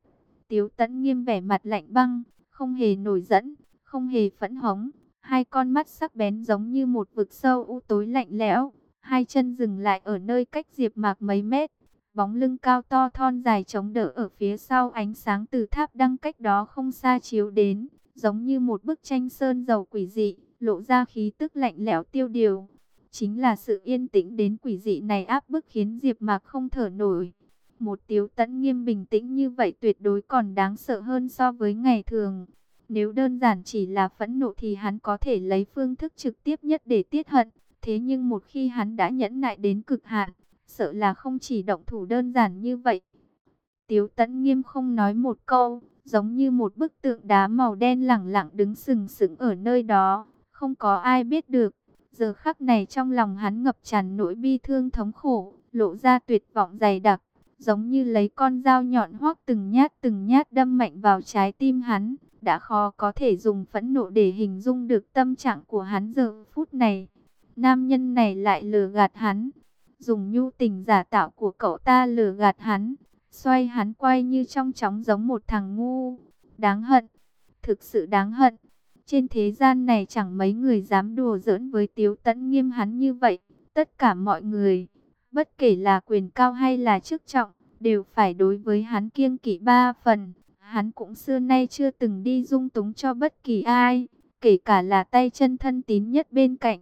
Tiếu Tấn nghiêm vẻ mặt lạnh băng, không hề nổi giận, không hề phẫn hống, hai con mắt sắc bén giống như một vực sâu u tối lạnh lẽo, hai chân dừng lại ở nơi cách Diệp Mạc mấy mét, bóng lưng cao to thon dài chống đỡ ở phía sau ánh sáng từ tháp đăng cách đó không xa chiếu đến, giống như một bức tranh sơn dầu quỷ dị, lộ ra khí tức lạnh lẽo tiêu điều. Chính là sự yên tĩnh đến quỷ dị này áp bức khiến Diệp Mạc không thở nổi. Một Tiếu Tấn nghiêm bình tĩnh như vậy tuyệt đối còn đáng sợ hơn so với ngày thường. Nếu đơn giản chỉ là phẫn nộ thì hắn có thể lấy phương thức trực tiếp nhất để tiết hận, thế nhưng một khi hắn đã nhẫn nại đến cực hạn, sợ là không chỉ động thủ đơn giản như vậy. Tiếu Tấn Nghiêm không nói một câu, giống như một bức tượng đá màu đen lẳng lặng đứng sừng sững ở nơi đó, không có ai biết được. Giờ khắc này trong lòng hắn ngập tràn nỗi bi thương thống khổ, lộ ra tuyệt vọng dày đặc, giống như lấy con dao nhọn hoác từng nhát từng nhát đâm mạnh vào trái tim hắn, đã khó có thể dùng phẫn nộ để hình dung được tâm trạng của hắn giờ phút này. Nam nhân này lại lừa gạt hắn, dùng nhu tình giả tạo của cậu ta lừa gạt hắn, xoay hắn quay như trong chóng giống một thằng ngu. Đáng hận, thực sự đáng hận. Trên thế gian này chẳng mấy người dám đùa giỡn với Tiếu Tấn Nghiêm hắn như vậy. Tất cả mọi người, bất kể là quyền cao hay là chức trọng, đều phải đối với hắn kiêng kỵ ba phần. Hắn cũng xưa nay chưa từng đi dung túng cho bất kỳ ai, kể cả là tay chân thân tín nhất bên cạnh.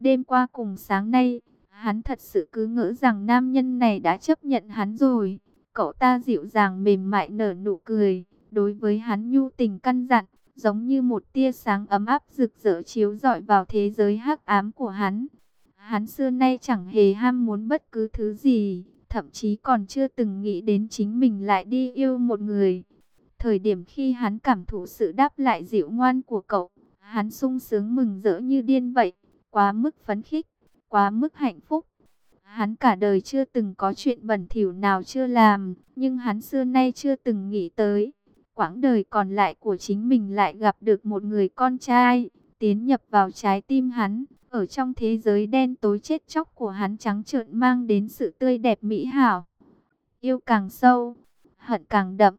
Đêm qua cùng sáng nay, Hắn thật sự cứ ngỡ rằng nam nhân này đã chấp nhận hắn rồi. Cậu ta dịu dàng mềm mại nở nụ cười. Đối với hắn nhu tình căn dặn, giống như một tia sáng ấm áp rực rỡ chiếu rọi vào thế giới hắc ám của hắn. Hắn xưa nay chẳng hề ham muốn bất cứ thứ gì, thậm chí còn chưa từng nghĩ đến chính mình lại đi yêu một người. Thời điểm khi hắn cảm thụ sự đáp lại dịu ngoan của cậu, hắn sung sướng mừng rỡ như điên vậy, quá mức phấn khích quá mức hạnh phúc. Hắn cả đời chưa từng có chuyện bẩn thỉu nào chưa làm, nhưng hắn xưa nay chưa từng nghĩ tới. Quãng đời còn lại của chính mình lại gặp được một người con trai, tiến nhập vào trái tim hắn, ở trong thế giới đen tối chết chóc của hắn trắng trợn mang đến sự tươi đẹp mỹ hảo. Yêu càng sâu, hận càng đậm,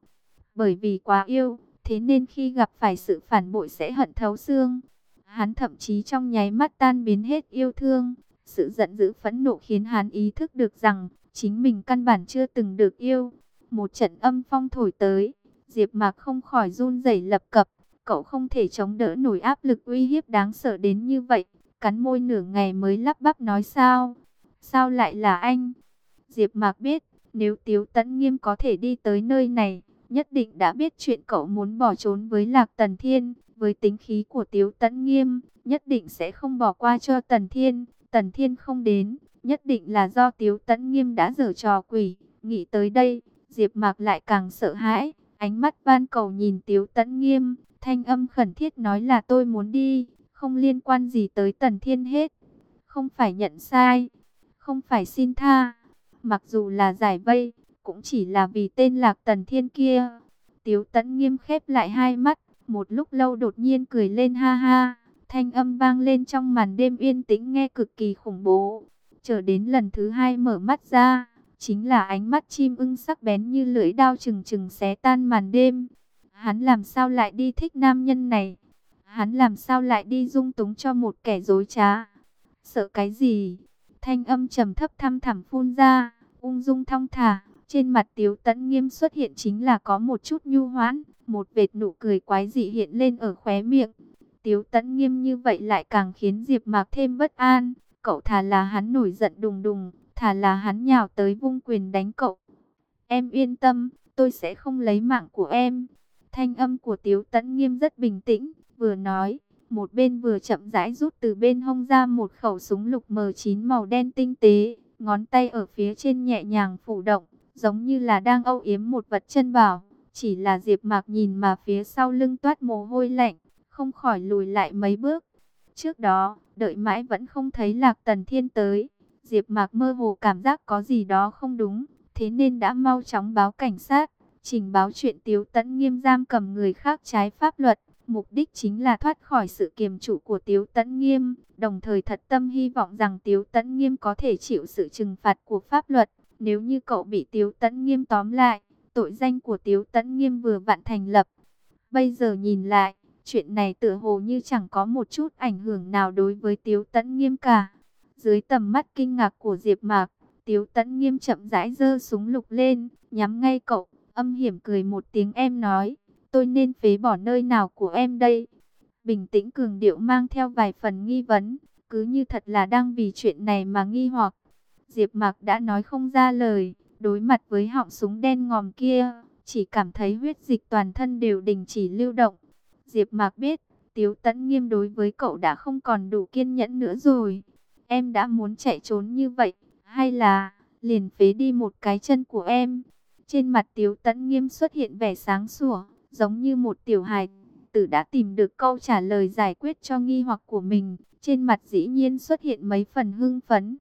bởi vì quá yêu, thế nên khi gặp phải sự phản bội sẽ hận thấu xương. Hắn thậm chí trong nháy mắt tan biến hết yêu thương, sự giận dữ phẫn nộ khiến hắn ý thức được rằng chính mình căn bản chưa từng được yêu. Một trận âm phong thổi tới, Diệp Mạc không khỏi run rẩy lập cập, cậu không thể chống đỡ nổi áp lực uy hiếp đáng sợ đến như vậy, cắn môi nửa ngày mới lắp bắp nói sao? Sao lại là anh? Diệp Mạc biết, nếu Tiếu Tấn Nghiêm có thể đi tới nơi này, nhất định đã biết chuyện cậu muốn bỏ trốn với Lạc Tần Thiên, với tính khí của Tiếu Tấn Nghiêm, nhất định sẽ không bỏ qua cho Tần Thiên. Tần Thiên không đến, nhất định là do Tiếu Tấn Nghiêm đã dở trò quỷ. Nghĩ tới đây, Diệp Mạc lại càng sợ hãi, ánh mắt van cầu nhìn Tiếu Tấn Nghiêm, thanh âm khẩn thiết nói là tôi muốn đi, không liên quan gì tới Tần Thiên hết. Không phải nhận sai, không phải xin tha, mặc dù là giải vây, cũng chỉ là vì tên Lạc Tần Thiên kia. Tiếu Tấn Nghiêm khép lại hai mắt, một lúc lâu đột nhiên cười lên ha ha. Thanh âm vang lên trong màn đêm yên tĩnh nghe cực kỳ khủng bố. Chờ đến lần thứ hai mở mắt ra, chính là ánh mắt chim ưng sắc bén như lưỡi đao chừng chừng xé tan màn đêm. Hắn làm sao lại đi thích nam nhân này? Hắn làm sao lại đi dung túng cho một kẻ dối trá? Sợ cái gì? Thanh âm trầm thấp thăm thẳm phun ra, ung dung thong thả, Trên mặt Tiếu Tẫn Nghiêm xuất hiện chính là có một chút nhu hoãn, một vệt nụ cười quái dị hiện lên ở khóe miệng. Tiếu Tấn Nghiêm như vậy lại càng khiến Diệp Mạc thêm bất an, cậu thà là hắn nổi giận đùng đùng, thà là hắn nhào tới vung quyền đánh cậu. Em yên tâm, tôi sẽ không lấy mạng của em. Thanh âm của Tiếu Tấn Nghiêm rất bình tĩnh, vừa nói, một bên vừa chậm rãi rút từ bên hông ra một khẩu súng lục M9 màu đen tinh tế, ngón tay ở phía trên nhẹ nhàng phủ động, giống như là đang âu yếm một vật chân bảo. Chỉ là Diệp Mạc nhìn mà phía sau lưng toát mồ hôi lạnh, không khỏi lùi lại mấy bước. Trước đó, đợi mãi vẫn không thấy Lạc Tần Thiên tới, Diệp Mạc mơ hồ cảm giác có gì đó không đúng, thế nên đã mau chóng báo cảnh sát, trình báo chuyện Tiếu Tấn Nghiêm giam cầm người khác trái pháp luật. Mục đích chính là thoát khỏi sự kiềm trụ của Tiếu Tấn Nghiêm, đồng thời thật tâm hy vọng rằng Tiếu Tấn Nghiêm có thể chịu sự trừng phạt của pháp luật. Nếu như cậu bị Tiếu Tấn Nghiêm tóm lại, tội danh của Tiếu Tấn Nghiêm vừa vặn thành lập. Bây giờ nhìn lại, chuyện này tựa hồ như chẳng có một chút ảnh hưởng nào đối với Tiếu Tấn Nghiêm cả. Dưới tầm mắt kinh ngạc của Diệp Mạc, Tiếu Tấn Nghiêm chậm rãi giơ súng lục lên, nhắm ngay cậu, âm hiểm cười một tiếng em nói, tôi nên phế bỏ nơi nào của em đây? Bình tĩnh cường điệu mang theo vài phần nghi vấn, cứ như thật là đang vì chuyện này mà nghi hoặc. Diệp Mạc đã nói không ra lời, đối mặt với họng súng đen ngòm kia, chỉ cảm thấy huyết dịch toàn thân đều đình chỉ lưu động. Diệp Mạc biết, Tiếu Tấn Nghiêm đối với cậu đã không còn đủ kiên nhẫn nữa rồi. Em đã muốn chạy trốn như vậy, hay là liền phế đi một cái chân của em? Trên mặt Tiếu Tấn Nghiêm xuất hiện vẻ sáng sủa, giống như một tiểu hài tử đã tìm được câu trả lời giải quyết cho nghi hoặc của mình. Trên mặt dĩ nhiên xuất hiện mấy phần hưng phấn.